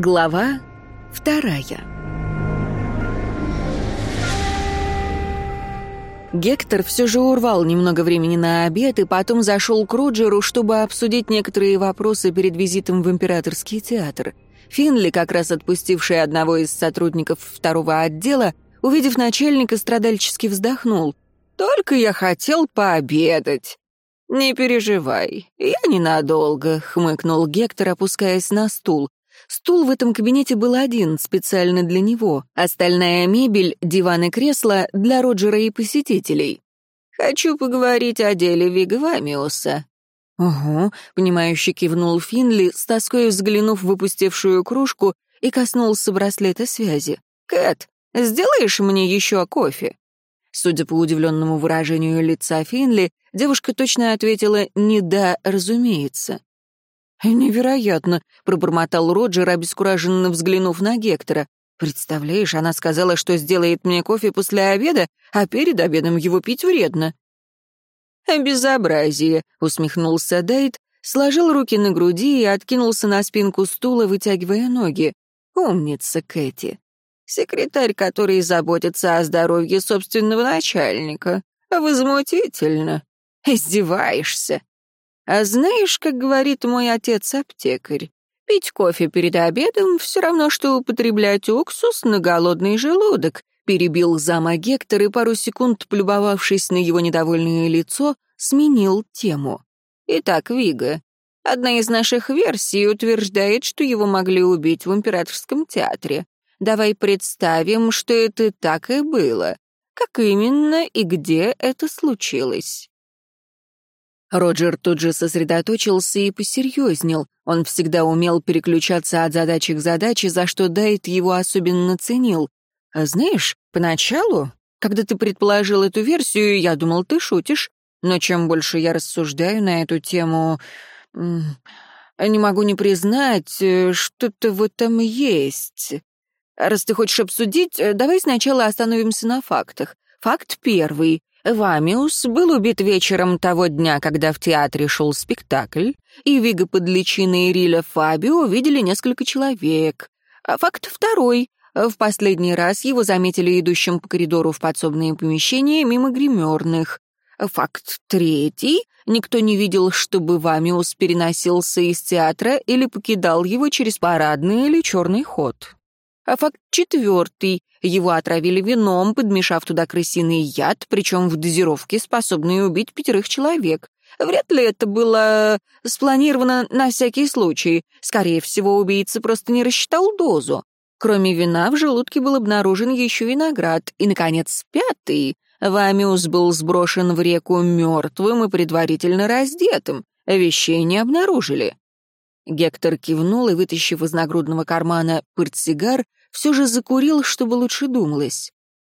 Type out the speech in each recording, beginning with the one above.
Глава вторая Гектор все же урвал немного времени на обед и потом зашел к Роджеру, чтобы обсудить некоторые вопросы перед визитом в Императорский театр. Финли, как раз отпустивший одного из сотрудников второго отдела, увидев начальника, страдальчески вздохнул. «Только я хотел пообедать». «Не переживай, я ненадолго», — хмыкнул Гектор, опускаясь на стул. Стул в этом кабинете был один, специально для него. Остальная мебель, диван и кресло для Роджера и посетителей. «Хочу поговорить о деле Вигвамиуса». «Угу», — понимающе кивнул Финли, с тоской взглянув в выпустевшую кружку и коснулся браслета связи. «Кэт, сделаешь мне еще кофе?» Судя по удивленному выражению лица Финли, девушка точно ответила «не да, разумеется». «Невероятно», — пробормотал Роджер, обескураженно взглянув на Гектора. «Представляешь, она сказала, что сделает мне кофе после обеда, а перед обедом его пить вредно». «Безобразие», — усмехнулся Дейт, сложил руки на груди и откинулся на спинку стула, вытягивая ноги. «Умница, Кэти. Секретарь, который заботится о здоровье собственного начальника. Возмутительно. Издеваешься. А знаешь, как говорит мой отец-аптекарь, пить кофе перед обедом все равно, что употреблять уксус на голодный желудок, перебил зама Гектор и пару секунд, полюбовавшись на его недовольное лицо, сменил тему. Итак, Вига, одна из наших версий утверждает, что его могли убить в императорском театре. Давай представим, что это так и было. Как именно и где это случилось? Роджер тут же сосредоточился и посерьезнел. Он всегда умел переключаться от задачи к задаче, за что Дайт его особенно ценил. А знаешь, поначалу, когда ты предположил эту версию, я думал, ты шутишь. Но чем больше я рассуждаю на эту тему, не могу не признать, э, что-то в этом есть. Раз ты хочешь обсудить, э, давай сначала остановимся на фактах. Факт первый. Вамиус был убит вечером того дня, когда в театре шел спектакль, и Вига под личиной Риля Фабио видели несколько человек. А факт второй. В последний раз его заметили идущим по коридору в подсобные помещения мимо гримерных. Факт третий. Никто не видел, чтобы Вамиус переносился из театра или покидал его через парадный или черный ход. А факт четвертый. Его отравили вином, подмешав туда крысиный яд, причем в дозировке, способной убить пятерых человек. Вряд ли это было спланировано на всякий случай. Скорее всего, убийца просто не рассчитал дозу. Кроме вина, в желудке был обнаружен еще виноград. И, наконец, пятый. Вамиус был сброшен в реку мертвым и предварительно раздетым. Вещей не обнаружили. Гектор кивнул и, вытащив из нагрудного кармана пырт-сигар, все же закурил, чтобы лучше думалось.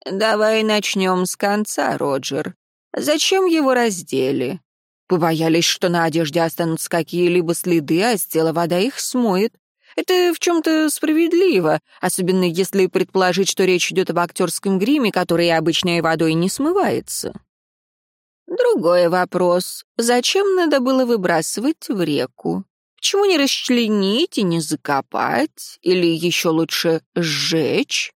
«Давай начнем с конца, Роджер. Зачем его раздели?» Побоялись, что на одежде останутся какие-либо следы, а с тела вода их смоет. Это в чем-то справедливо, особенно если предположить, что речь идет об актерском гриме, который обычной водой не смывается. Другой вопрос. Зачем надо было выбрасывать в реку? Почему не расчленить и не закопать? Или еще лучше сжечь?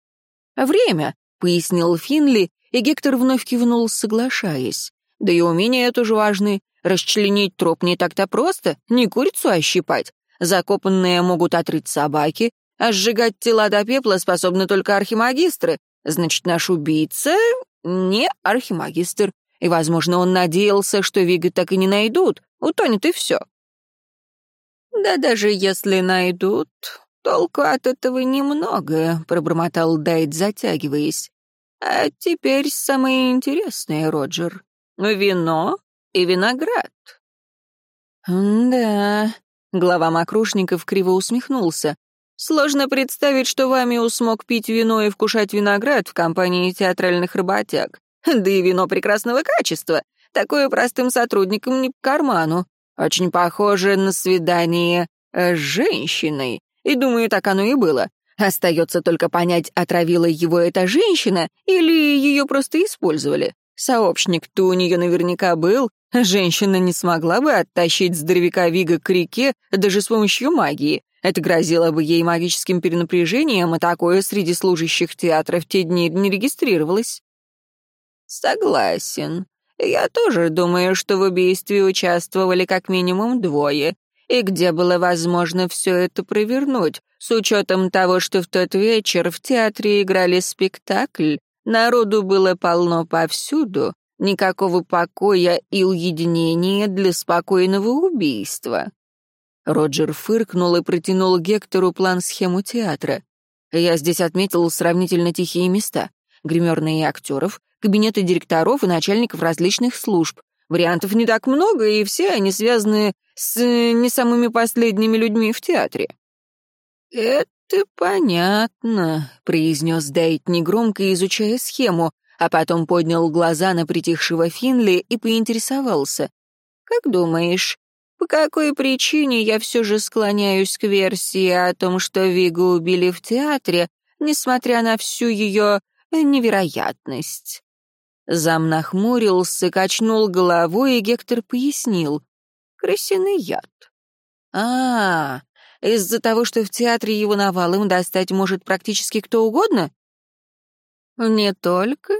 «Время», — пояснил Финли, и Гектор вновь кивнул, соглашаясь. «Да и умения тоже важны. Расчленить труп не так-то просто, не курицу ощипать. Закопанные могут отрыть собаки, а сжигать тела до пепла способны только архимагистры. Значит, наш убийца не архимагистр. И, возможно, он надеялся, что Вига так и не найдут. Утонет и все. «Да даже если найдут, толку от этого немного», — пробормотал Дайт, затягиваясь. «А теперь самое интересное, Роджер. Вино и виноград». «Да», — глава Макрушников криво усмехнулся. «Сложно представить, что вами смог пить вино и вкушать виноград в компании театральных работяг. Да и вино прекрасного качества. Такое простым сотрудникам не по карману. Очень похоже на свидание э, с женщиной. И думаю, так оно и было. Остается только понять, отравила его эта женщина или ее просто использовали. Сообщник-то у нее наверняка был, Женщина не смогла бы оттащить здоровяка Вига к реке даже с помощью магии. Это грозило бы ей магическим перенапряжением, и такое среди служащих театра в те дни не регистрировалось. Согласен. Я тоже думаю, что в убийстве участвовали как минимум двое. И где было возможно все это провернуть, с учетом того, что в тот вечер в театре играли спектакль, народу было полно повсюду, Никакого покоя и уединения для спокойного убийства. Роджер фыркнул и протянул Гектору план-схему театра. Я здесь отметил сравнительно тихие места. Гримерные актеров, кабинеты директоров и начальников различных служб. Вариантов не так много, и все они связаны с не самыми последними людьми в театре. «Это понятно», — произнес Дейт негромко, изучая схему, а потом поднял глаза на притихшего Финли и поинтересовался. «Как думаешь, по какой причине я все же склоняюсь к версии о том, что Вигу убили в театре, несмотря на всю ее невероятность?» Зам нахмурился, качнул головой, и Гектор пояснил. «Крысиный яд». «А, из-за того, что в театре его навалом достать может практически кто угодно?» «Не только.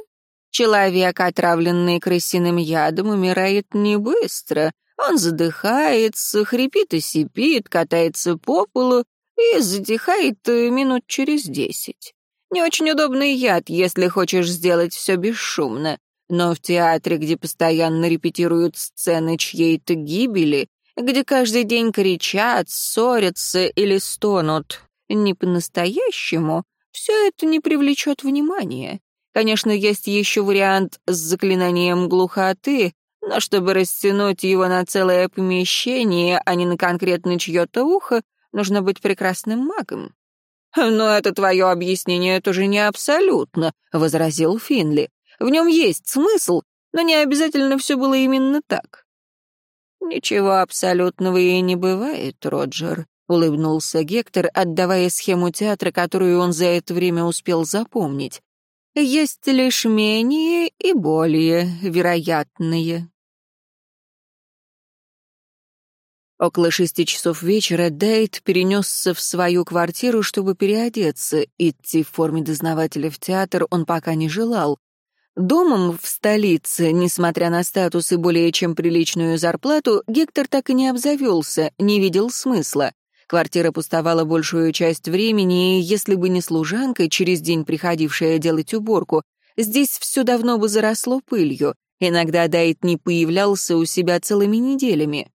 Человек, отравленный крысиным ядом, умирает не быстро. Он задыхается, хрипит и сипит, катается по полу и затихает э, минут через десять. Не очень удобный яд, если хочешь сделать все бесшумно. Но в театре, где постоянно репетируют сцены чьей-то гибели, где каждый день кричат, ссорятся или стонут не по-настоящему, все это не привлечет внимания. Конечно, есть еще вариант с заклинанием глухоты, но чтобы растянуть его на целое помещение, а не на конкретно чье-то ухо, нужно быть прекрасным магом. «Но это твое объяснение тоже не абсолютно», — возразил Финли. «В нем есть смысл, но не обязательно все было именно так». «Ничего абсолютного и не бывает, Роджер», — улыбнулся Гектор, отдавая схему театра, которую он за это время успел запомнить. «Есть лишь менее и более вероятные». Около шести часов вечера Дейт перенесся в свою квартиру, чтобы переодеться. Идти в форме дознавателя в театр он пока не желал. Домом в столице, несмотря на статус и более чем приличную зарплату, Гектор так и не обзавелся, не видел смысла. Квартира пустовала большую часть времени, и если бы не служанка, через день приходившая делать уборку, здесь все давно бы заросло пылью. Иногда Дайт не появлялся у себя целыми неделями.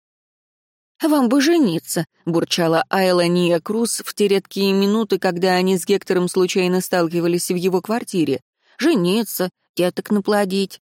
«Вам бы жениться», — бурчала Айла Ния Круз в те редкие минуты, когда они с Гектором случайно сталкивались в его квартире. «Жениться, деток наплодить».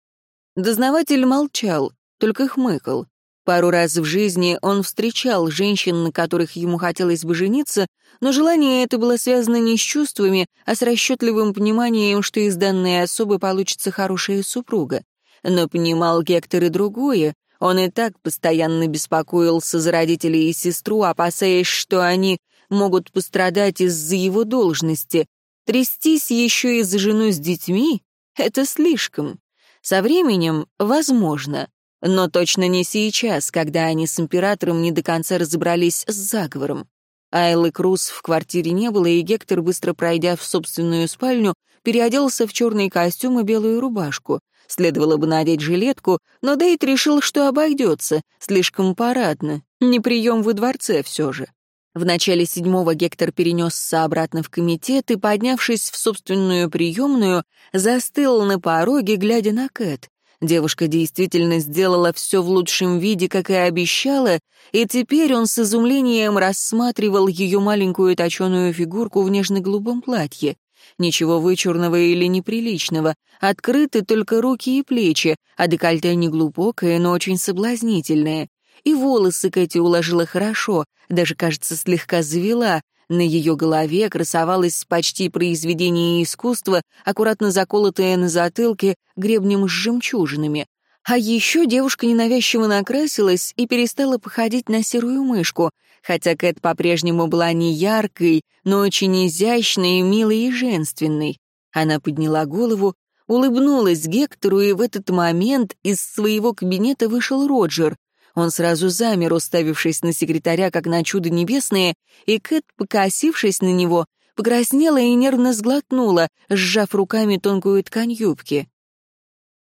Дознаватель молчал, только хмыкал. Пару раз в жизни он встречал женщин, на которых ему хотелось бы жениться, но желание это было связано не с чувствами, а с расчетливым пониманием, что из данной особы получится хорошая супруга. Но понимал Гектор и другое. Он и так постоянно беспокоился за родителей и сестру, опасаясь, что они могут пострадать из-за его должности. Трястись еще и за жену с детьми — это слишком. Со временем — возможно, но точно не сейчас, когда они с императором не до конца разобрались с заговором. Айлы Круз в квартире не было, и Гектор, быстро пройдя в собственную спальню, переоделся в черный костюм и белую рубашку. Следовало бы надеть жилетку, но Дейт решил, что обойдется, слишком парадно. Не прием во дворце все же. В начале седьмого Гектор перенесся обратно в комитет и, поднявшись в собственную приемную, застыл на пороге, глядя на Кэт. Девушка действительно сделала все в лучшем виде, как и обещала, и теперь он с изумлением рассматривал ее маленькую точеную фигурку в нежно-голубом платье. Ничего вычурного или неприличного, открыты только руки и плечи, а декольте не глубокое, но очень соблазнительное. И волосы Кэти уложила хорошо, даже, кажется, слегка завела, на ее голове красовалось почти произведение искусства, аккуратно заколотое на затылке гребнем с жемчужинами. А еще девушка ненавязчиво накрасилась и перестала походить на серую мышку, хотя Кэт по-прежнему была не яркой, но очень изящной, милой и женственной. Она подняла голову, улыбнулась Гектору, и в этот момент из своего кабинета вышел Роджер. Он сразу замер, уставившись на секретаря, как на чудо небесное, и Кэт, покосившись на него, покраснела и нервно сглотнула, сжав руками тонкую ткань юбки.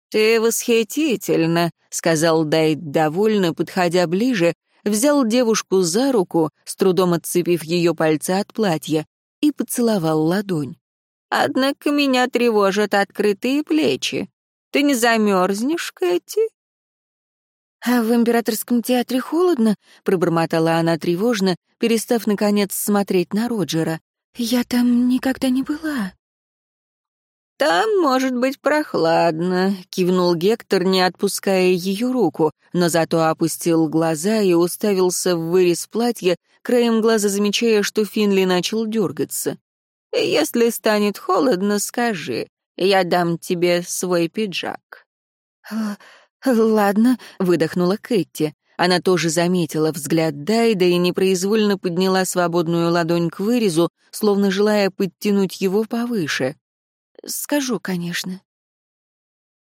«Ты восхитительно», — сказал Дайт довольно, подходя ближе, взял девушку за руку, с трудом отцепив ее пальцы от платья, и поцеловал ладонь. «Однако меня тревожат открытые плечи. Ты не замерзнешь, Кэти?» «А в императорском театре холодно?» — пробормотала она тревожно, перестав, наконец, смотреть на Роджера. «Я там никогда не была». «Там может быть прохладно», — кивнул Гектор, не отпуская ее руку, но зато опустил глаза и уставился в вырез платья, краем глаза замечая, что Финли начал дергаться. «Если станет холодно, скажи, я дам тебе свой пиджак». «Ладно», — выдохнула Кэти. Она тоже заметила взгляд Дайда и непроизвольно подняла свободную ладонь к вырезу, словно желая подтянуть его повыше. «Скажу, конечно».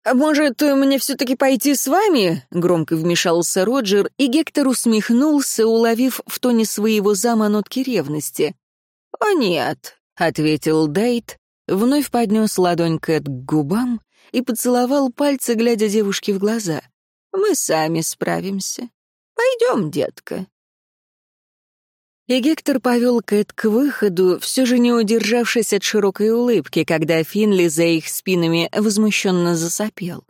«А может, мне все-таки пойти с вами?» — громко вмешался Роджер, и Гектор усмехнулся, уловив в тоне своего зама нотки ревности. «О нет», — ответил Дайт, вновь поднес ладонь Кэт к губам и поцеловал пальцы, глядя девушке в глаза. «Мы сами справимся. Пойдем, детка». И Гектор повел Кэт к выходу, все же не удержавшись от широкой улыбки, когда Финли за их спинами возмущенно засопел.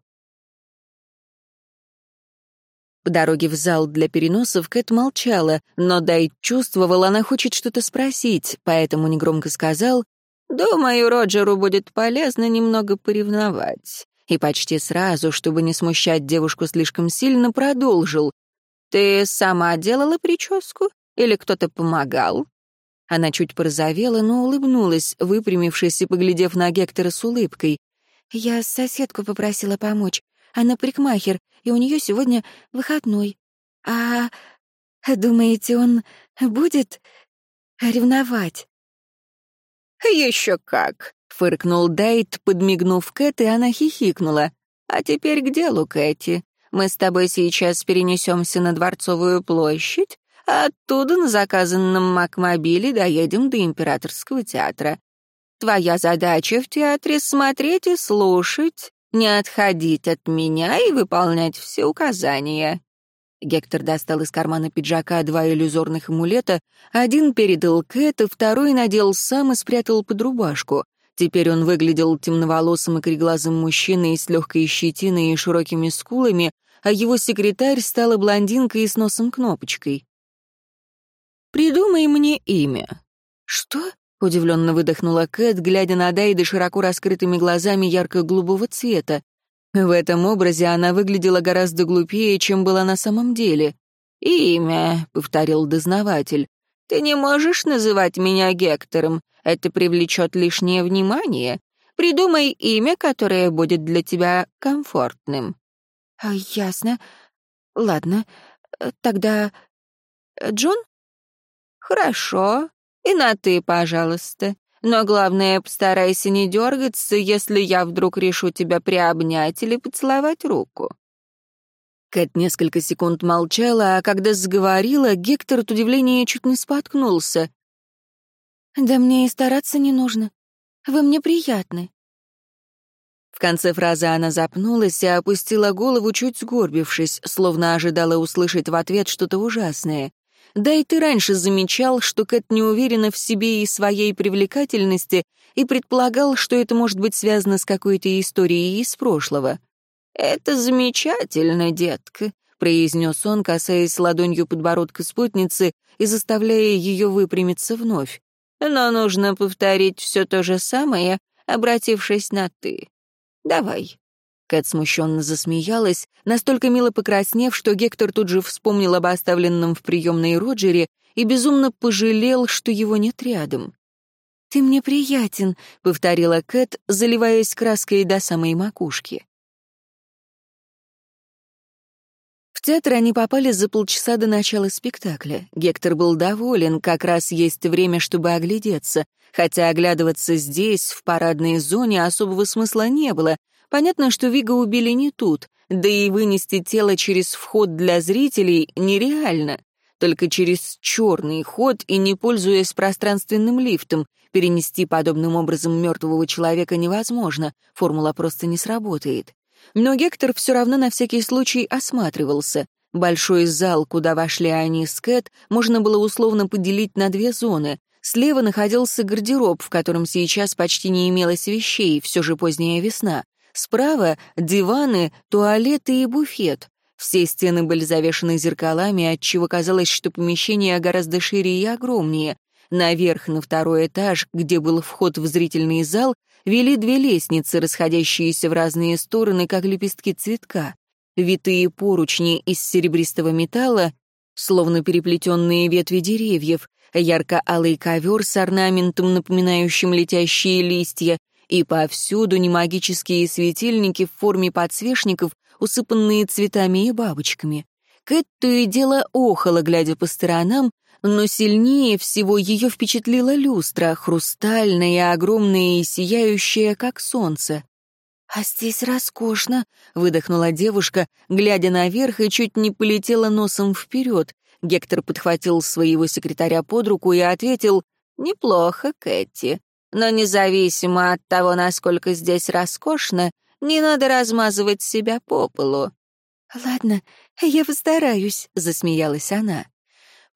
По дороге в зал для переносов Кэт молчала, но Дайт чувствовал, она хочет что-то спросить, поэтому негромко сказал «Думаю, Роджеру будет полезно немного поревновать». И почти сразу, чтобы не смущать девушку слишком сильно, продолжил. «Ты сама делала прическу?» Или кто-то помогал?» Она чуть порозовела, но улыбнулась, выпрямившись и поглядев на Гектора с улыбкой. «Я соседку попросила помочь. Она парикмахер, и у нее сегодня выходной. А думаете, он будет ревновать?» «Еще как!» — фыркнул Дайт, подмигнув Кэт, и она хихикнула. «А теперь к делу, Кэти. Мы с тобой сейчас перенесемся на Дворцовую площадь, Оттуда на заказанном Макмобиле доедем до Императорского театра. Твоя задача в театре — смотреть и слушать, не отходить от меня и выполнять все указания». Гектор достал из кармана пиджака два иллюзорных амулета, один передал Кэт, второй надел сам и спрятал под рубашку. Теперь он выглядел темноволосым и кореглазым мужчиной с легкой щетиной и широкими скулами, а его секретарь стала блондинкой с носом-кнопочкой. «Придумай мне имя». «Что?» — удивленно выдохнула Кэт, глядя на Дайда широко раскрытыми глазами ярко-голубого цвета. В этом образе она выглядела гораздо глупее, чем была на самом деле. «Имя», — повторил дознаватель. «Ты не можешь называть меня Гектором. Это привлечет лишнее внимание. Придумай имя, которое будет для тебя комфортным». А, «Ясно. Ладно. Тогда... Джон?» «Хорошо. И на «ты», пожалуйста. Но главное, постарайся не дергаться, если я вдруг решу тебя приобнять или поцеловать руку». Кэт несколько секунд молчала, а когда заговорила, Гектор от удивления чуть не споткнулся. «Да мне и стараться не нужно. Вы мне приятны». В конце фразы она запнулась и опустила голову, чуть сгорбившись, словно ожидала услышать в ответ что-то ужасное. Да и ты раньше замечал, что Кэт не уверена в себе и своей привлекательности и предполагал, что это может быть связано с какой-то историей из прошлого. «Это замечательно, детка», — произнес он, касаясь ладонью подбородка спутницы и заставляя ее выпрямиться вновь. «Но нужно повторить все то же самое, обратившись на «ты». Давай, Кэт смущенно засмеялась, настолько мило покраснев, что Гектор тут же вспомнил об оставленном в приемной Роджере и безумно пожалел, что его нет рядом. «Ты мне приятен», — повторила Кэт, заливаясь краской до самой макушки. В театр они попали за полчаса до начала спектакля. Гектор был доволен, как раз есть время, чтобы оглядеться. Хотя оглядываться здесь, в парадной зоне, особого смысла не было. Понятно, что Вига убили не тут, да и вынести тело через вход для зрителей нереально. Только через черный ход и не пользуясь пространственным лифтом. Перенести подобным образом мертвого человека невозможно, формула просто не сработает. Но Гектор все равно на всякий случай осматривался. Большой зал, куда вошли они с Кэт, можно было условно поделить на две зоны. Слева находился гардероб, в котором сейчас почти не имелось вещей, все же поздняя весна. Справа — диваны, туалеты и буфет. Все стены были завешаны зеркалами, отчего казалось, что помещение гораздо шире и огромнее. Наверх, на второй этаж, где был вход в зрительный зал, вели две лестницы, расходящиеся в разные стороны, как лепестки цветка. Витые поручни из серебристого металла, словно переплетенные ветви деревьев, ярко-алый ковер с орнаментом, напоминающим летящие листья, и повсюду немагические светильники в форме подсвечников, усыпанные цветами и бабочками. Кэт то и дело охала, глядя по сторонам, но сильнее всего ее впечатлила люстра, хрустальная, огромная и сияющая, как солнце. «А здесь роскошно», — выдохнула девушка, глядя наверх и чуть не полетела носом вперед. Гектор подхватил своего секретаря под руку и ответил «Неплохо, Кэти. Но независимо от того, насколько здесь роскошно, не надо размазывать себя по полу». «Ладно, я постараюсь», — засмеялась она.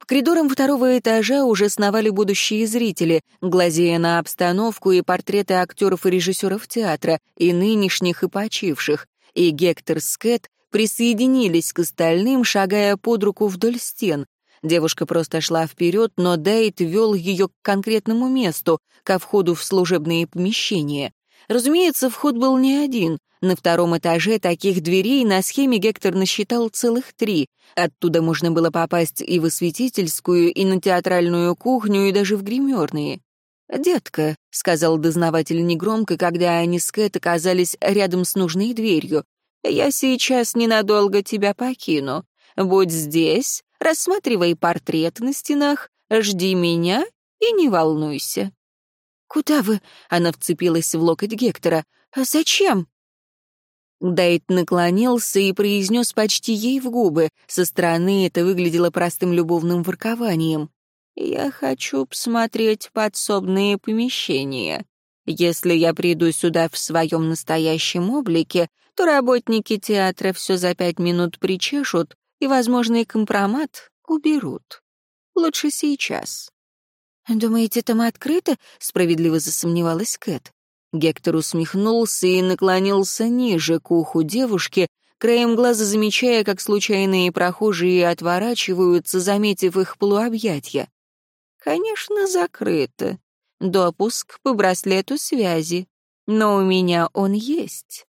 По коридорам второго этажа уже сновали будущие зрители, глазея на обстановку и портреты актеров и режиссеров театра, и нынешних, и почивших. И Гектор с Кэт присоединились к остальным, шагая под руку вдоль стен. Девушка просто шла вперед, но Дейт вел ее к конкретному месту, ко входу в служебные помещения. Разумеется, вход был не один. На втором этаже таких дверей на схеме Гектор насчитал целых три. Оттуда можно было попасть и в осветительскую, и на театральную кухню, и даже в гримерные. «Детка», — сказал дознаватель негромко, когда они с Кэт оказались рядом с нужной дверью, «я сейчас ненадолго тебя покину. Будь здесь, рассматривай портрет на стенах, жди меня и не волнуйся». «Куда вы?» — она вцепилась в локоть Гектора. «А зачем?» Дайт наклонился и произнес почти ей в губы. Со стороны это выглядело простым любовным воркованием. «Я хочу посмотреть подсобные помещения. Если я приду сюда в своем настоящем облике, то работники театра все за пять минут причешут и возможный компромат уберут. Лучше сейчас». «Думаете, там открыто?» — справедливо засомневалась Кэт. Гектор усмехнулся и наклонился ниже к уху девушки, краем глаза замечая, как случайные прохожие отворачиваются, заметив их полуобъятья. «Конечно, закрыто. Допуск по браслету связи. Но у меня он есть».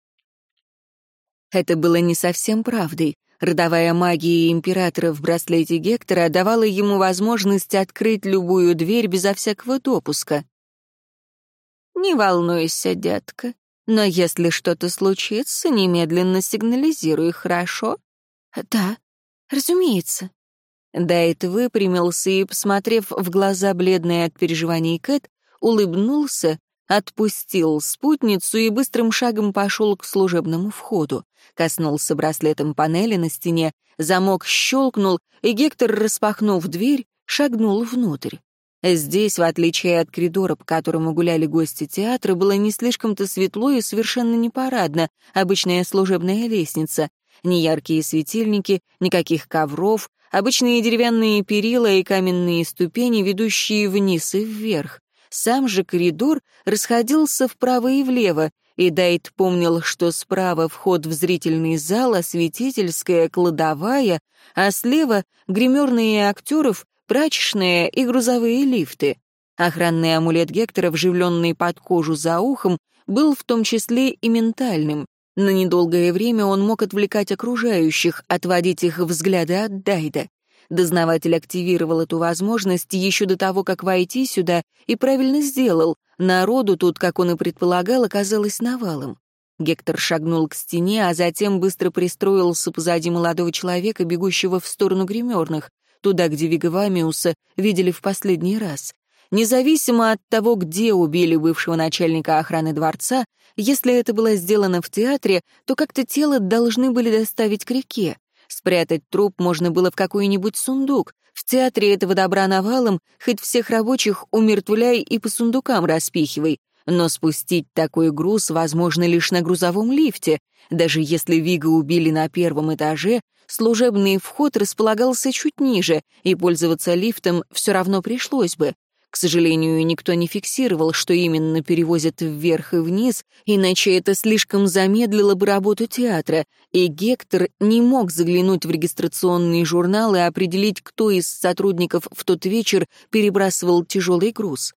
Это было не совсем правдой. Родовая магия императора в браслете Гектора давала ему возможность открыть любую дверь безо всякого допуска. «Не волнуйся, детка, но если что-то случится, немедленно сигнализируй, хорошо?» «Да, разумеется». Дайт выпрямился и, посмотрев в глаза бледные от переживаний Кэт, улыбнулся, отпустил спутницу и быстрым шагом пошел к служебному входу. Коснулся браслетом панели на стене, замок щелкнул, и Гектор, распахнув дверь, шагнул внутрь. Здесь, в отличие от коридора, по которому гуляли гости театра, было не слишком-то светло и совершенно непарадно, обычная служебная лестница. Ни яркие светильники, никаких ковров, обычные деревянные перила и каменные ступени, ведущие вниз и вверх. Сам же коридор расходился вправо и влево, и Дайт помнил, что справа вход в зрительный зал, осветительская, кладовая, а слева — гримерные актеров, прачечная и грузовые лифты. Охранный амулет Гектора, вживленный под кожу за ухом, был в том числе и ментальным. На недолгое время он мог отвлекать окружающих, отводить их взгляды от Дайда. Дознаватель активировал эту возможность еще до того, как войти сюда, и правильно сделал. Народу тут, как он и предполагал, оказалось навалом. Гектор шагнул к стене, а затем быстро пристроился позади молодого человека, бегущего в сторону гримерных, туда, где Вигавамиуса видели в последний раз. Независимо от того, где убили бывшего начальника охраны дворца, если это было сделано в театре, то как-то тело должны были доставить к реке. Спрятать труп можно было в какой-нибудь сундук. В театре этого добра навалом, хоть всех рабочих умертвляй и по сундукам распихивай. Но спустить такой груз возможно лишь на грузовом лифте. Даже если Вига убили на первом этаже, служебный вход располагался чуть ниже, и пользоваться лифтом все равно пришлось бы. К сожалению, никто не фиксировал, что именно перевозят вверх и вниз, иначе это слишком замедлило бы работу театра, и Гектор не мог заглянуть в регистрационный журнал и определить, кто из сотрудников в тот вечер перебрасывал тяжелый груз.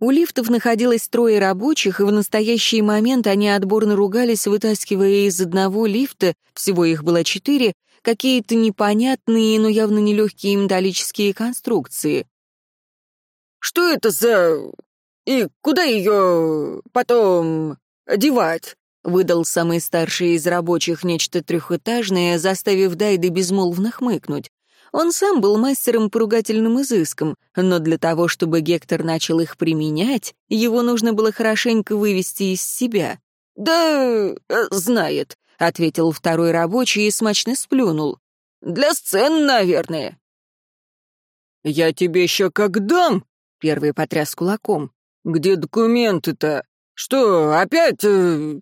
У лифтов находилось трое рабочих, и в настоящий момент они отборно ругались, вытаскивая из одного лифта, всего их было четыре, какие-то непонятные, но явно нелегкие металлические конструкции. «Что это за... и куда ее потом девать?» выдал самый старший из рабочих нечто трехэтажное, заставив Дайды безмолвно хмыкнуть. Он сам был мастером по ругательным изыскам, но для того, чтобы Гектор начал их применять, его нужно было хорошенько вывести из себя. «Да, э, знает», — ответил второй рабочий и смачно сплюнул. «Для сцен, наверное». «Я тебе еще как дам!» — первый потряс кулаком. «Где документы-то? Что, опять...» э...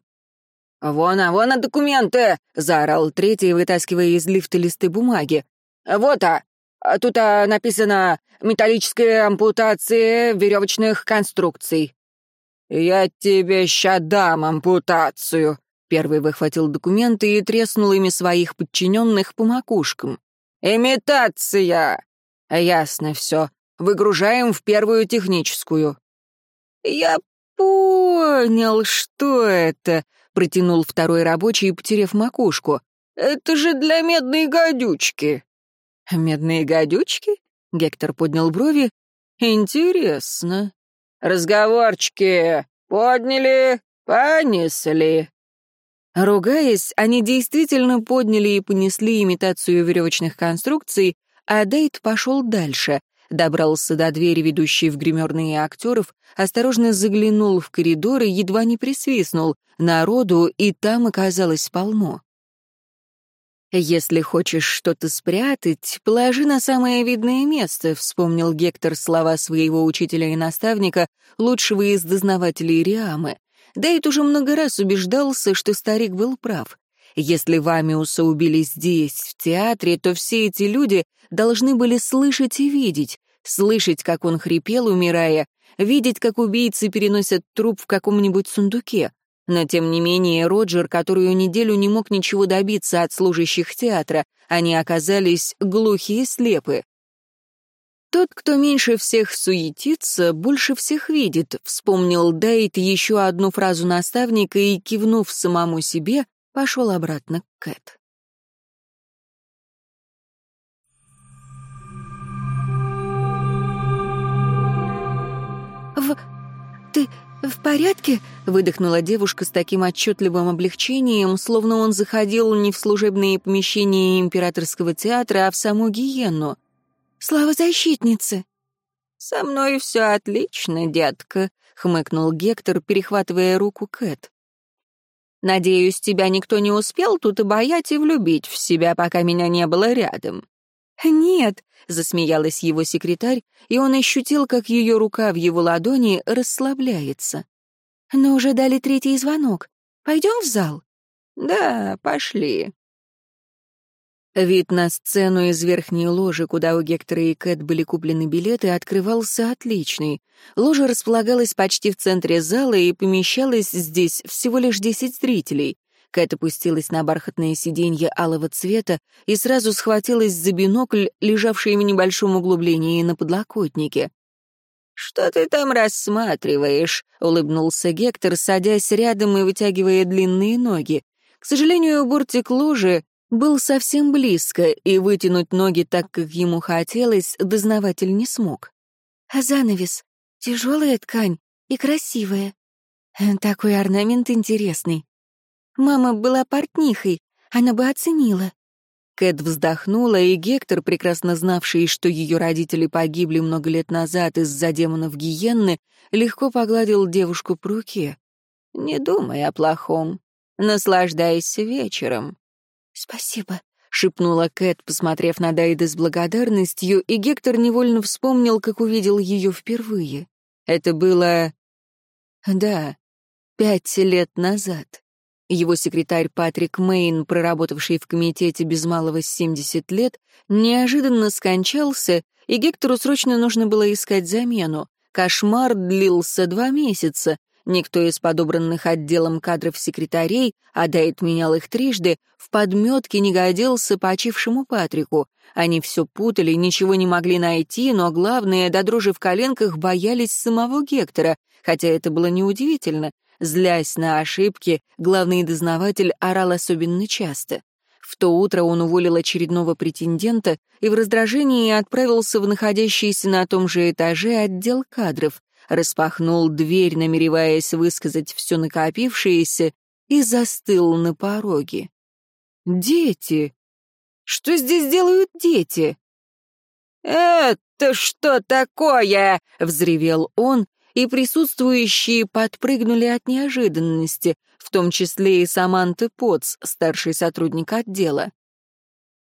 «Вон, а вон, а документы!» — заорал третий, вытаскивая из лифта листы бумаги. «Вот, а, тут а, написано «Металлическая ампутация веревочных конструкций». «Я тебе ща дам ампутацию», — первый выхватил документы и треснул ими своих подчиненных по макушкам. «Имитация!» «Ясно все. Выгружаем в первую техническую». «Я понял, что это», — протянул второй рабочий, потеряв макушку. «Это же для медной гадючки». «Медные гадючки?» — Гектор поднял брови. «Интересно». «Разговорчики подняли, понесли». Ругаясь, они действительно подняли и понесли имитацию веревочных конструкций, а Дейт пошел дальше, добрался до двери, ведущей в гримерные актеров, осторожно заглянул в коридор и едва не присвистнул. Народу и там оказалось полно. «Если хочешь что-то спрятать, положи на самое видное место», — вспомнил Гектор слова своего учителя и наставника, лучшего из дознавателей Риамы. Дейт уже много раз убеждался, что старик был прав. Если Вамиуса убили здесь, в театре, то все эти люди должны были слышать и видеть, слышать, как он хрипел, умирая, видеть, как убийцы переносят труп в каком-нибудь сундуке, но, тем не менее, Роджер которую неделю не мог ничего добиться от служащих театра, они оказались глухие и слепы. «Тот, кто меньше всех суетится, больше всех видит», — вспомнил Дейт еще одну фразу наставника и, кивнув самому себе, пошел обратно к Кэт. «В... ты «В порядке?» — выдохнула девушка с таким отчетливым облегчением, словно он заходил не в служебные помещения императорского театра, а в саму гиенну. «Слава защитнице!» «Со мной все отлично, детка», — хмыкнул Гектор, перехватывая руку Кэт. «Надеюсь, тебя никто не успел тут обаять и влюбить в себя, пока меня не было рядом». «Нет», — засмеялась его секретарь, и он ощутил, как ее рука в его ладони расслабляется. «Но уже дали третий звонок. Пойдем в зал?» «Да, пошли». Вид на сцену из верхней ложи, куда у Гектора и Кэт были куплены билеты, открывался отличный. Ложа располагалась почти в центре зала и помещалось здесь всего лишь десять зрителей. Кэт опустилась на бархатное сиденье алого цвета и сразу схватилась за бинокль, лежавший в небольшом углублении на подлокотнике. «Что ты там рассматриваешь?» — улыбнулся Гектор, садясь рядом и вытягивая длинные ноги. К сожалению, бортик ложи был совсем близко, и вытянуть ноги так, как ему хотелось, дознаватель не смог. «А занавес? Тяжелая ткань и красивая. Такой орнамент интересный. Мама была портнихой, она бы оценила. Кэт вздохнула, и Гектор, прекрасно знавший, что ее родители погибли много лет назад из-за демонов гиенны, легко погладил девушку по руке. «Не думай о плохом. Наслаждайся вечером». «Спасибо», — шепнула Кэт, посмотрев на Дайда с благодарностью, и Гектор невольно вспомнил, как увидел ее впервые. Это было... Да, пять лет назад. Его секретарь Патрик Мейн, проработавший в комитете без малого 70 лет, неожиданно скончался, и Гектору срочно нужно было искать замену. Кошмар длился два месяца. Никто из подобранных отделом кадров секретарей, а Дайт менял их трижды, в подметке не годился почившему Патрику. Они все путали, ничего не могли найти, но главное, до дрожи в коленках боялись самого Гектора, хотя это было неудивительно. Злясь на ошибки, главный дознаватель орал особенно часто. В то утро он уволил очередного претендента и в раздражении отправился в находящийся на том же этаже отдел кадров, распахнул дверь, намереваясь высказать все накопившееся, и застыл на пороге. «Дети! Что здесь делают дети?» «Это что такое?» — взревел он, и присутствующие подпрыгнули от неожиданности, в том числе и Саманта Потс, старший сотрудник отдела.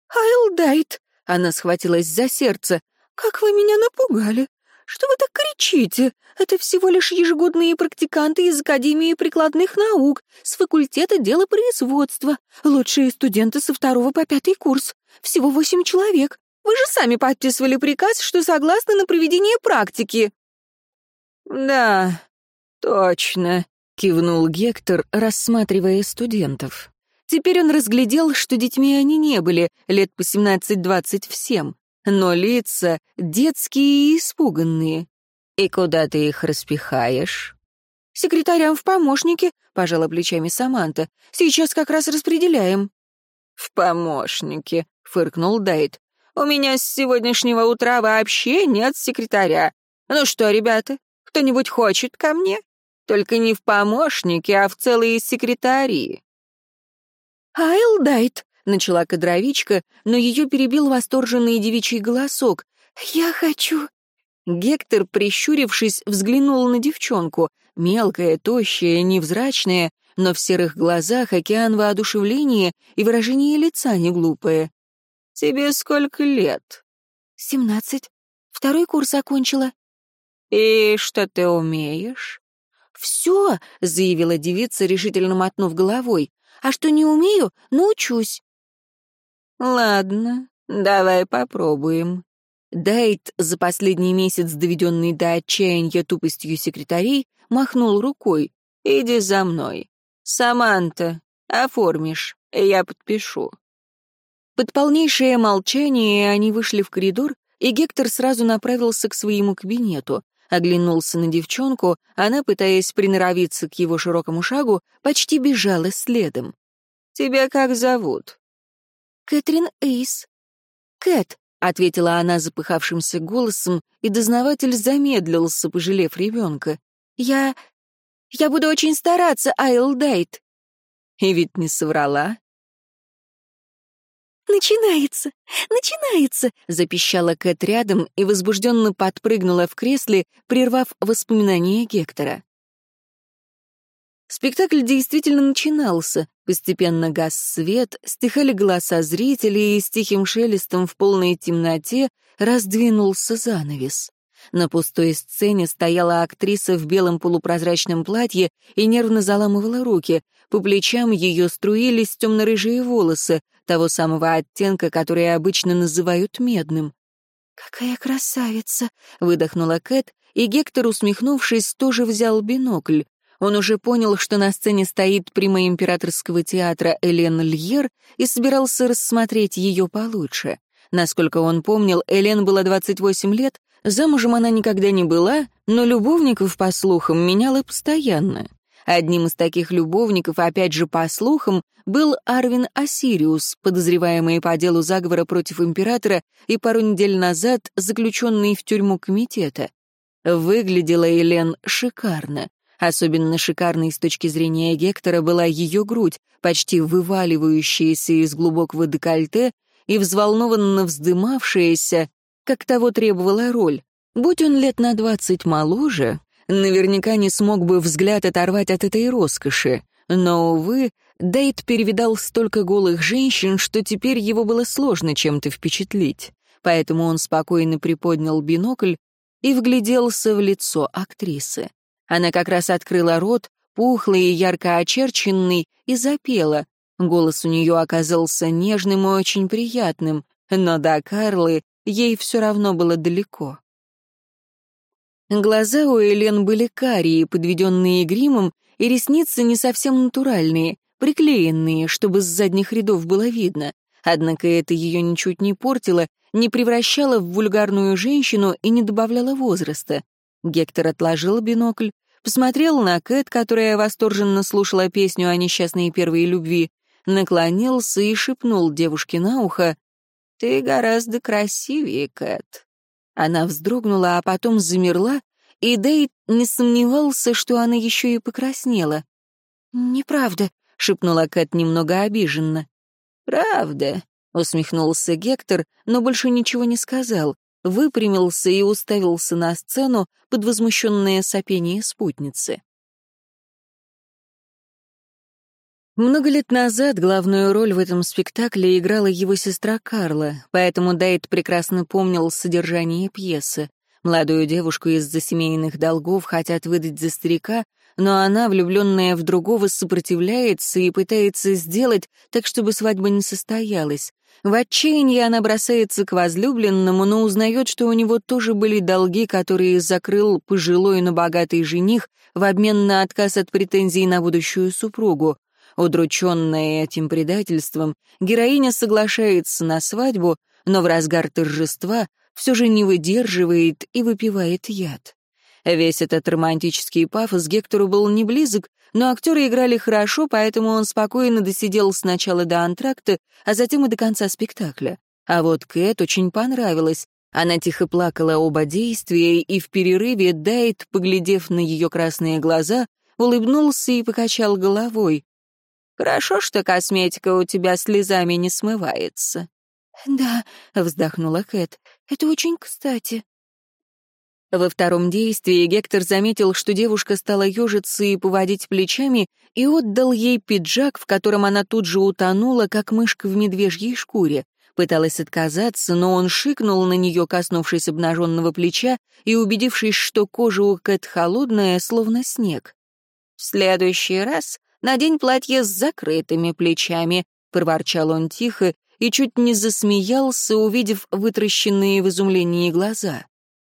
«Айлдайт!» — она схватилась за сердце. «Как вы меня напугали! Что вы так кричите? Это всего лишь ежегодные практиканты из Академии прикладных наук, с факультета делопроизводства, лучшие студенты со второго по пятый курс. Всего восемь человек. Вы же сами подписывали приказ, что согласны на проведение практики». «Да, точно», — кивнул Гектор, рассматривая студентов. Теперь он разглядел, что детьми они не были, лет по семнадцать-двадцать всем, но лица детские и испуганные. «И куда ты их распихаешь?» «Секретарям в помощники», — пожала плечами Саманта. «Сейчас как раз распределяем». «В помощники», — фыркнул Дайт. «У меня с сегодняшнего утра вообще нет секретаря. Ну что, ребята, кто-нибудь хочет ко мне? Только не в помощники, а в целые секретарии». «Айлдайт», — начала кадровичка, но ее перебил восторженный девичий голосок. «Я хочу...» Гектор, прищурившись, взглянул на девчонку. Мелкая, тощая, невзрачная, но в серых глазах океан воодушевления и выражение лица неглупое. «Тебе сколько лет?» «Семнадцать. Второй курс окончила». «И что ты умеешь?» «Все», — заявила девица, решительно мотнув головой. «А что не умею, научусь». «Ладно, давай попробуем». Дайт, за последний месяц доведенный до отчаяния тупостью секретарей, махнул рукой. «Иди за мной. Саманта, оформишь, я подпишу». Под полнейшее молчание они вышли в коридор, и Гектор сразу направился к своему кабинету оглянулся на девчонку, она, пытаясь приноровиться к его широкому шагу, почти бежала следом. «Тебя как зовут?» «Кэтрин Эйс». «Кэт», — ответила она запыхавшимся голосом, и дознаватель замедлился, пожалев ребенка. «Я... я буду очень стараться, Айл Дайт». И ведь не соврала. «Начинается! Начинается!» — запищала Кэт рядом и возбужденно подпрыгнула в кресле, прервав воспоминания Гектора. Спектакль действительно начинался. Постепенно гас свет, стихали голоса зрителей, и с тихим шелестом в полной темноте раздвинулся занавес. На пустой сцене стояла актриса в белом полупрозрачном платье и нервно заламывала руки. По плечам ее струились темно-рыжие волосы, того самого оттенка, который обычно называют медным. «Какая красавица!» — выдохнула Кэт, и Гектор, усмехнувшись, тоже взял бинокль. Он уже понял, что на сцене стоит прима императорского театра Элен Льер и собирался рассмотреть ее получше. Насколько он помнил, Элен было 28 лет, замужем она никогда не была, но любовников, по слухам, меняла постоянно. Одним из таких любовников, опять же по слухам, был Арвин Осириус, подозреваемый по делу заговора против императора и пару недель назад заключенный в тюрьму комитета. Выглядела Елен шикарно. Особенно шикарной с точки зрения Гектора была ее грудь, почти вываливающаяся из глубокого декольте, и взволнованно вздымавшаяся, как того требовала роль. Будь он лет на двадцать моложе, наверняка не смог бы взгляд оторвать от этой роскоши. Но, увы, Дейт перевидал столько голых женщин, что теперь его было сложно чем-то впечатлить. Поэтому он спокойно приподнял бинокль и вгляделся в лицо актрисы. Она как раз открыла рот, пухлый и ярко очерченный, и запела. Голос у нее оказался нежным и очень приятным, но до Карлы ей все равно было далеко. Глаза у Элен были карие, подведенные гримом, и ресницы не совсем натуральные, приклеенные, чтобы с задних рядов было видно. Однако это ее ничуть не портило, не превращало в вульгарную женщину и не добавляло возраста. Гектор отложил бинокль, посмотрел на Кэт, которая восторженно слушала песню о несчастной первой любви, наклонился и шепнул девушке на ухо, «Ты гораздо красивее, Кэт». Она вздрогнула, а потом замерла, и Дейт не сомневался, что она еще и покраснела. «Неправда», — шепнула Кэт немного обиженно. «Правда», — усмехнулся Гектор, но больше ничего не сказал, выпрямился и уставился на сцену под возмущенное сопение спутницы. Много лет назад главную роль в этом спектакле играла его сестра Карла, поэтому Дайт прекрасно помнил содержание пьесы. Молодую девушку из-за семейных долгов хотят выдать за старика, но она, влюбленная в другого, сопротивляется и пытается сделать так, чтобы свадьба не состоялась. В отчаянии она бросается к возлюбленному, но узнает, что у него тоже были долги, которые закрыл пожилой, но богатый жених в обмен на отказ от претензий на будущую супругу. Удрученная этим предательством, героиня соглашается на свадьбу, но в разгар торжества все же не выдерживает и выпивает яд. Весь этот романтический пафос Гектору был не близок, но актеры играли хорошо, поэтому он спокойно досидел сначала до антракта, а затем и до конца спектакля. А вот Кэт очень понравилось. Она тихо плакала оба действия, и в перерыве Дайт, поглядев на ее красные глаза, улыбнулся и покачал головой. Хорошо, что косметика у тебя слезами не смывается». «Да», — вздохнула Кэт, — «это очень кстати». Во втором действии Гектор заметил, что девушка стала ежиться и поводить плечами, и отдал ей пиджак, в котором она тут же утонула, как мышка в медвежьей шкуре. Пыталась отказаться, но он шикнул на нее, коснувшись обнаженного плеча и убедившись, что кожа у Кэт холодная, словно снег. «В следующий раз Надень платье с закрытыми плечами», — проворчал он тихо и чуть не засмеялся, увидев вытращенные в изумлении глаза.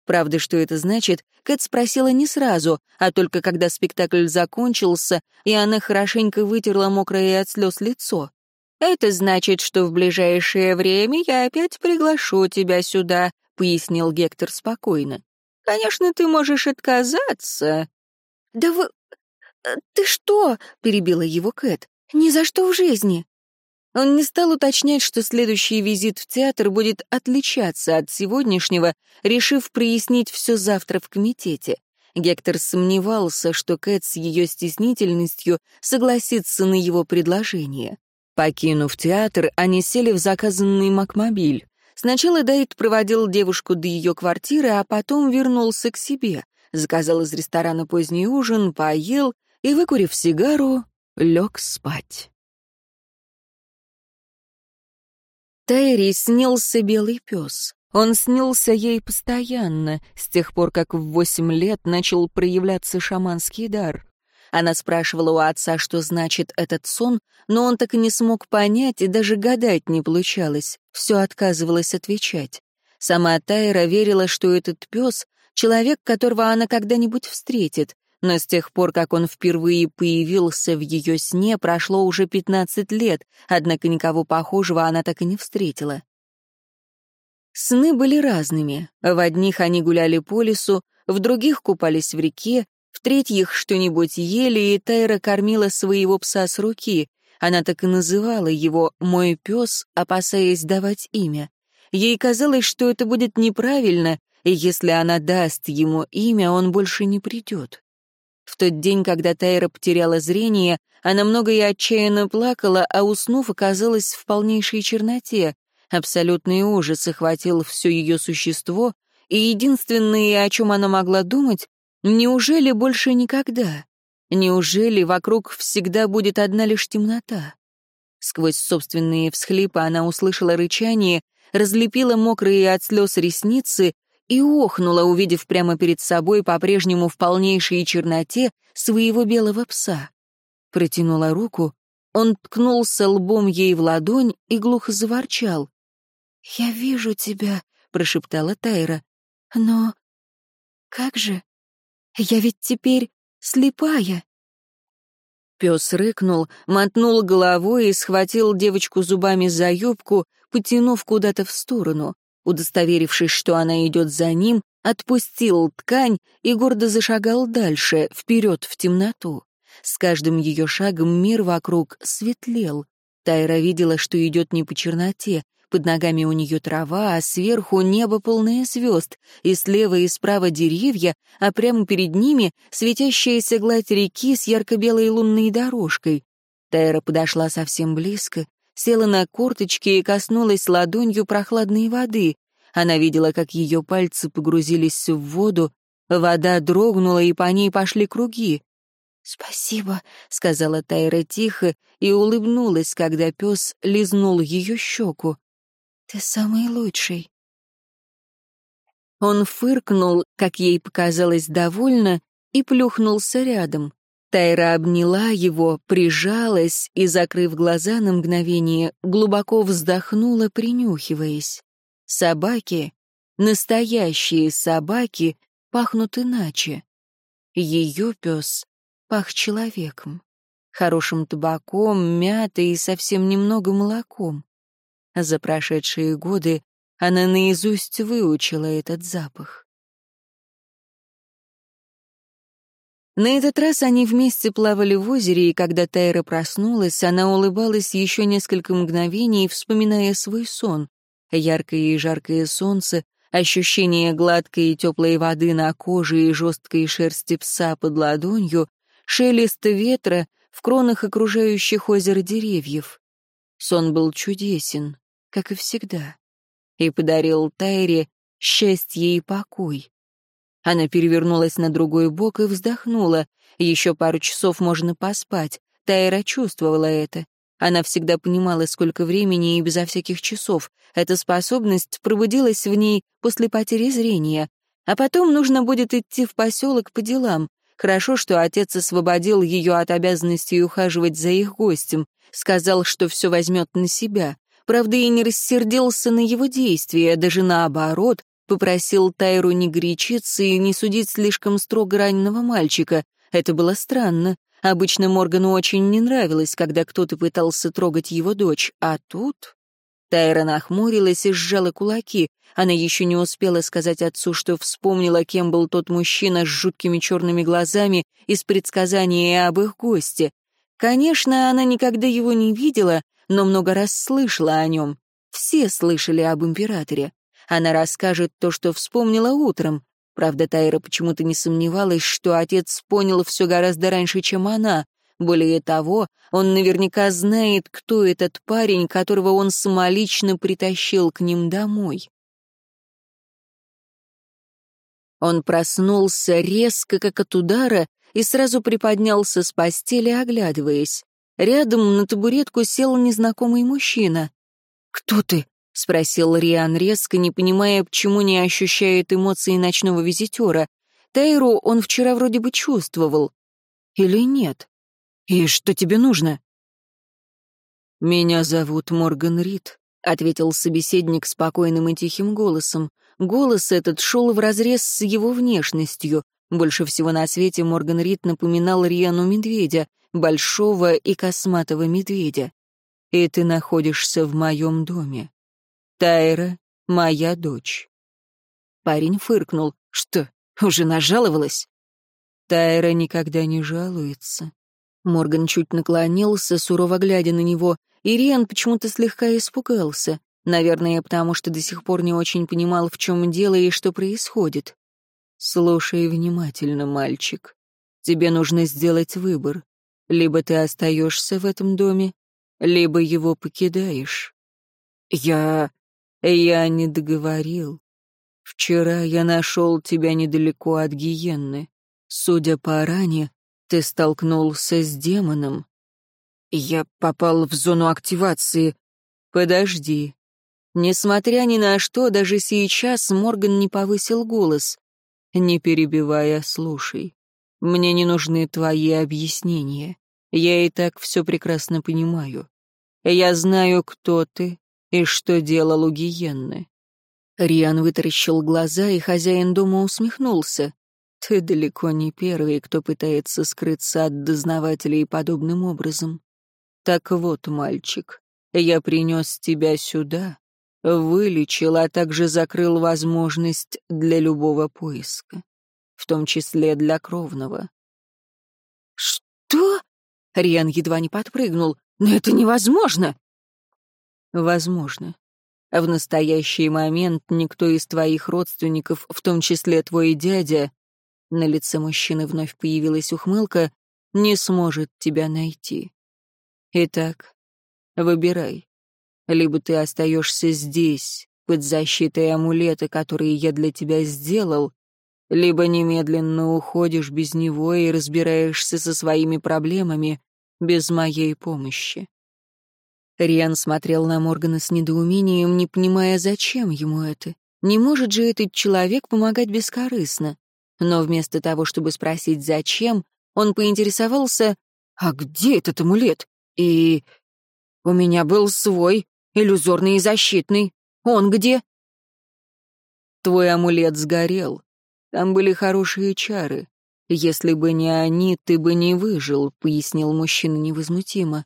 Правда, что это значит, Кэт спросила не сразу, а только когда спектакль закончился, и она хорошенько вытерла мокрое от слез лицо. «Это значит, что в ближайшее время я опять приглашу тебя сюда», — пояснил Гектор спокойно. «Конечно, ты можешь отказаться». «Да вы... «Э, «Ты что?» — перебила его Кэт. «Ни за что в жизни!» Он не стал уточнять, что следующий визит в театр будет отличаться от сегодняшнего, решив прояснить все завтра в комитете. Гектор сомневался, что Кэт с ее стеснительностью согласится на его предложение. Покинув театр, они сели в заказанный Макмобиль. Сначала Дайт проводил девушку до ее квартиры, а потом вернулся к себе. Заказал из ресторана поздний ужин, поел и, выкурив сигару, лег спать. Тайри снился белый пес. Он снился ей постоянно, с тех пор, как в восемь лет начал проявляться шаманский дар. Она спрашивала у отца, что значит этот сон, но он так и не смог понять, и даже гадать не получалось, все отказывалось отвечать. Сама Тайра верила, что этот пес — человек, которого она когда-нибудь встретит, но с тех пор, как он впервые появился в ее сне, прошло уже пятнадцать лет, однако никого похожего она так и не встретила. Сны были разными. В одних они гуляли по лесу, в других купались в реке, в третьих что-нибудь ели, и Тайра кормила своего пса с руки. Она так и называла его «мой пес», опасаясь давать имя. Ей казалось, что это будет неправильно, и если она даст ему имя, он больше не придет. В тот день, когда Тайра потеряла зрение, она много и отчаянно плакала, а уснув, оказалась в полнейшей черноте. Абсолютный ужас охватил все ее существо, и единственное, о чем она могла думать, неужели больше никогда? Неужели вокруг всегда будет одна лишь темнота? Сквозь собственные всхлипы она услышала рычание, разлепила мокрые от слез ресницы и охнула, увидев прямо перед собой по-прежнему в полнейшей черноте своего белого пса. Протянула руку, он ткнулся лбом ей в ладонь и глухо заворчал. «Я вижу тебя», — прошептала Тайра. «Но как же? Я ведь теперь слепая». Пес рыкнул, мотнул головой и схватил девочку зубами за юбку, потянув куда-то в сторону. Удостоверившись, что она идет за ним, отпустил ткань и гордо зашагал дальше, вперед в темноту. С каждым ее шагом мир вокруг светлел. Тайра видела, что идет не по черноте, под ногами у нее трава, а сверху небо полное звезд, и слева и справа деревья, а прямо перед ними светящаяся гладь реки с ярко-белой лунной дорожкой. Тайра подошла совсем близко, села на корточки и коснулась ладонью прохладной воды. Она видела, как ее пальцы погрузились в воду, вода дрогнула, и по ней пошли круги. «Спасибо», — сказала Тайра тихо и улыбнулась, когда пес лизнул ее щеку. Ты самый лучший. Он фыркнул, как ей показалось довольно, и плюхнулся рядом. Тайра обняла его, прижалась и, закрыв глаза на мгновение, глубоко вздохнула, принюхиваясь. Собаки, настоящие собаки, пахнут иначе. Ее пес пах человеком, хорошим табаком, мятой и совсем немного молоком. За прошедшие годы она наизусть выучила этот запах. На этот раз они вместе плавали в озере, и когда Тайра проснулась, она улыбалась еще несколько мгновений, вспоминая свой сон. Яркое и жаркое солнце, ощущение гладкой и теплой воды на коже и жесткой шерсти пса под ладонью, шелест ветра в кронах окружающих озеро деревьев. Сон был чудесен как и всегда, и подарил Тайре счастье и покой. Она перевернулась на другой бок и вздохнула. Еще пару часов можно поспать. Тайра чувствовала это. Она всегда понимала, сколько времени и безо всяких часов. Эта способность пробудилась в ней после потери зрения. А потом нужно будет идти в поселок по делам. Хорошо, что отец освободил ее от обязанности ухаживать за их гостем. Сказал, что все возьмет на себя. Правда, и не рассердился на его действия, даже наоборот, попросил Тайру не горячиться и не судить слишком строго раненого мальчика. Это было странно. Обычно Моргану очень не нравилось, когда кто-то пытался трогать его дочь, а тут... Тайра нахмурилась и сжала кулаки. Она еще не успела сказать отцу, что вспомнила, кем был тот мужчина с жуткими черными глазами из предсказания об их госте. Конечно, она никогда его не видела, но много раз слышала о нем. Все слышали об императоре. Она расскажет то, что вспомнила утром. Правда, Тайра почему-то не сомневалась, что отец понял все гораздо раньше, чем она. Более того, он наверняка знает, кто этот парень, которого он самолично притащил к ним домой. Он проснулся резко, как от удара, и сразу приподнялся с постели, оглядываясь. Рядом на табуретку сел незнакомый мужчина. «Кто ты?» — спросил Риан резко, не понимая, почему не ощущает эмоции ночного визитера. Тайру он вчера вроде бы чувствовал. Или нет? «И что тебе нужно?» «Меня зовут Морган Рид», — ответил собеседник спокойным и тихим голосом. Голос этот шел вразрез с его внешностью. Больше всего на свете Морган Рид напоминал Риану Медведя большого и косматого медведя. И ты находишься в моем доме. Тайра — моя дочь. Парень фыркнул. Что, уже нажаловалась? Тайра никогда не жалуется. Морган чуть наклонился, сурово глядя на него, и Риан почему-то слегка испугался. Наверное, потому что до сих пор не очень понимал, в чем дело и что происходит. «Слушай внимательно, мальчик. Тебе нужно сделать выбор. Либо ты остаешься в этом доме, либо его покидаешь. Я... Я не договорил. Вчера я нашел тебя недалеко от гиенны. Судя по ране, ты столкнулся с демоном. Я попал в зону активации. Подожди. Несмотря ни на что, даже сейчас Морган не повысил голос. Не перебивая, слушай. Мне не нужны твои объяснения. Я и так все прекрасно понимаю. Я знаю, кто ты и что делал у Гиенны. Риан вытаращил глаза, и хозяин дома усмехнулся. Ты далеко не первый, кто пытается скрыться от дознавателей подобным образом. Так вот, мальчик, я принес тебя сюда, вылечил, а также закрыл возможность для любого поиска, в том числе для кровного. «Что?» — Риан едва не подпрыгнул. «Но это невозможно!» «Возможно. В настоящий момент никто из твоих родственников, в том числе твой дядя, на лице мужчины вновь появилась ухмылка, не сможет тебя найти. Итак, выбирай. Либо ты остаешься здесь, под защитой амулета, который я для тебя сделал, либо немедленно уходишь без него и разбираешься со своими проблемами без моей помощи. Риан смотрел на Моргана с недоумением, не понимая, зачем ему это. Не может же этот человек помогать бескорыстно. Но вместо того, чтобы спросить «зачем», он поинтересовался «А где этот амулет?» И «У меня был свой, иллюзорный и защитный. Он где?» «Твой амулет сгорел. Там были хорошие чары. Если бы не они, ты бы не выжил», — пояснил мужчина невозмутимо.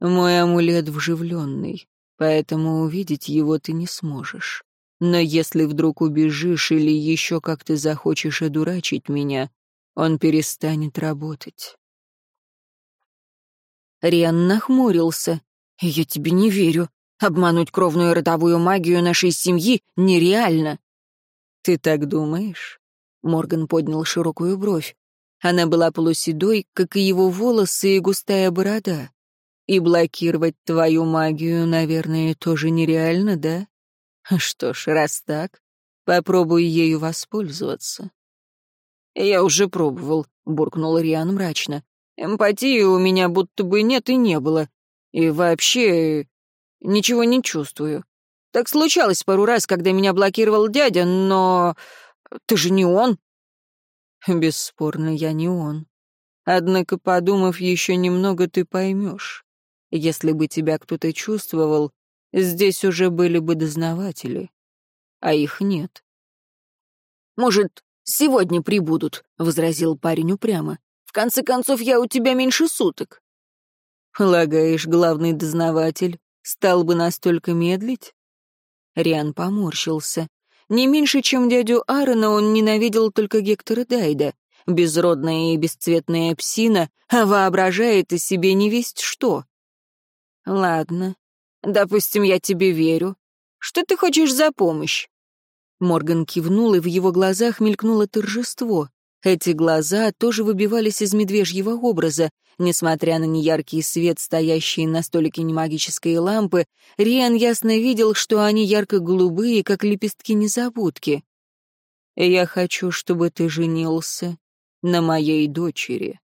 «Мой амулет вживленный, поэтому увидеть его ты не сможешь. Но если вдруг убежишь или еще как ты захочешь одурачить меня, он перестанет работать». Риан нахмурился. «Я тебе не верю. Обмануть кровную родовую магию нашей семьи нереально». «Ты так думаешь?» Морган поднял широкую бровь. Она была полуседой, как и его волосы и густая борода. И блокировать твою магию, наверное, тоже нереально, да? Что ж, раз так, попробуй ею воспользоваться. Я уже пробовал, буркнул Риан мрачно. Эмпатии у меня будто бы нет и не было. И вообще ничего не чувствую. Так случалось пару раз, когда меня блокировал дядя, но ты же не он. Бесспорно, я не он. Однако, подумав еще немного, ты поймешь. Если бы тебя кто-то чувствовал, здесь уже были бы дознаватели. А их нет. «Может, сегодня прибудут», — возразил парень упрямо. «В конце концов, я у тебя меньше суток». «Полагаешь, главный дознаватель стал бы настолько медлить?» Риан поморщился. Не меньше, чем дядю Аарона, он ненавидел только Гектора Дайда. Безродная и бесцветная псина, а воображает о себе не весть что. Ладно, допустим, я тебе верю. Что ты хочешь за помощь? Морган кивнул, и в его глазах мелькнуло торжество. Эти глаза тоже выбивались из медвежьего образа. Несмотря на неяркий свет, стоящий на столике немагической лампы, Риан ясно видел, что они ярко-голубые, как лепестки незабудки. «Я хочу, чтобы ты женился на моей дочери».